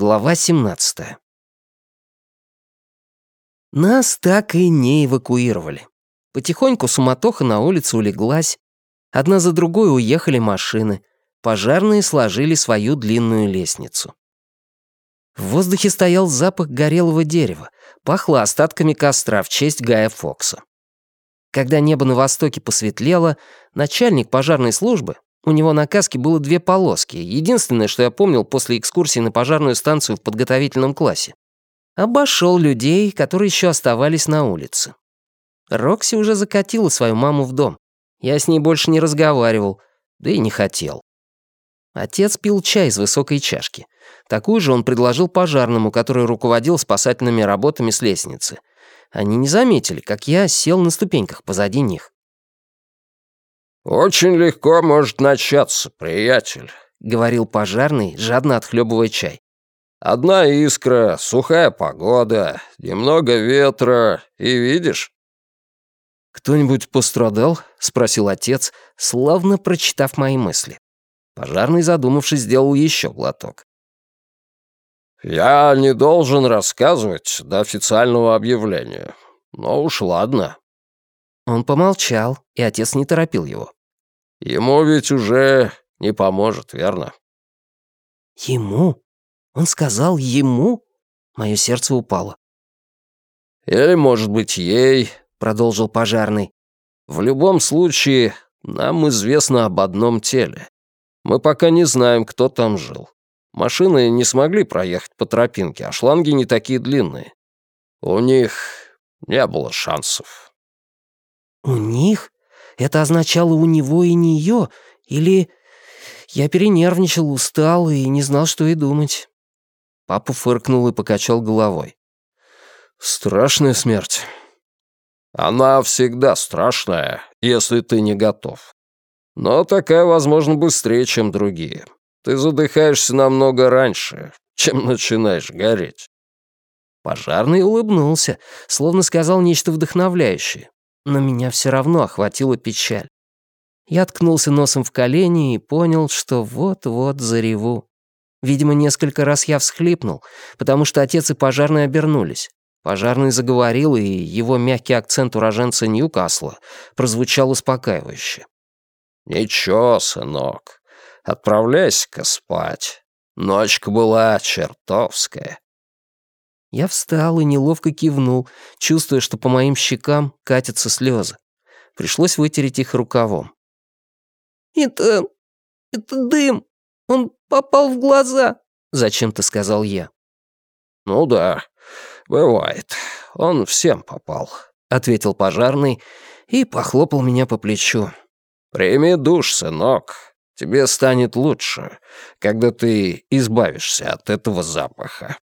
Глава 17. Нас так и не эвакуировали. Потихоньку суматоха на улице улеглась. Одна за другой уехали машины. Пожарные сложили свою длинную лестницу. В воздухе стоял запах горелого дерева, пахло остатками костра в честь Гая Фокса. Когда небо на востоке посветлело, начальник пожарной службы, у него на каске было две полоски, единственное, что я помнил после экскурсии на пожарную станцию в подготовительном классе, обошел людей, которые еще оставались на улице. Рокси уже закатила свою маму в дом. Я с ней больше не разговаривал, да и не хотел. Отец пил чай из высокой чашки. Такую же он предложил пожарному, который руководил спасательными работами с лестницы. Они не заметили, как я сел на ступеньках позади них. «Очень легко может начаться, приятель», — говорил пожарный, жадно отхлебывая чай. «Одна искра, сухая погода, немного ветра, и видишь?» «Кто-нибудь пострадал?» — спросил отец, славно прочитав мои мысли. Пожарный, задумавшись, сделал еще глоток. «Я не должен рассказывать до официального объявления. Но уж ладно». Он помолчал, и отец не торопил его. «Ему ведь уже не поможет, верно?» «Ему? Он сказал ему?» Мое сердце упало. «Или, может быть, ей», — продолжил пожарный. «В любом случае, нам известно об одном теле. Мы пока не знаем, кто там жил. Машины не смогли проехать по тропинке, а шланги не такие длинные. У них не было шансов. «У них? Это означало у него и нее? Или...» Я перенервничал, устал и не знал, что и думать. Папа фыркнул и покачал головой. «Страшная смерть. Она всегда страшная, если ты не готов. Но такая, возможно, быстрее, чем другие. Ты задыхаешься намного раньше, чем начинаешь гореть». Пожарный улыбнулся, словно сказал нечто вдохновляющее. Но меня все равно охватила печаль. Я ткнулся носом в колени и понял, что вот-вот зареву. Видимо, несколько раз я всхлипнул, потому что отец и пожарный обернулись. Пожарный заговорил, и его мягкий акцент уроженца Ньюкасла прозвучал успокаивающе. «Ничего, сынок, отправляйся-ка спать. Ночка была чертовская». Я встал и неловко кивнул, чувствуя, что по моим щекам катятся слезы. Пришлось вытереть их рукавом. «Это... это дым. Он попал в глаза», — зачем-то сказал я. «Ну да, бывает. Он всем попал», — ответил пожарный и похлопал меня по плечу. «Прими душ, сынок. Тебе станет лучше, когда ты избавишься от этого запаха».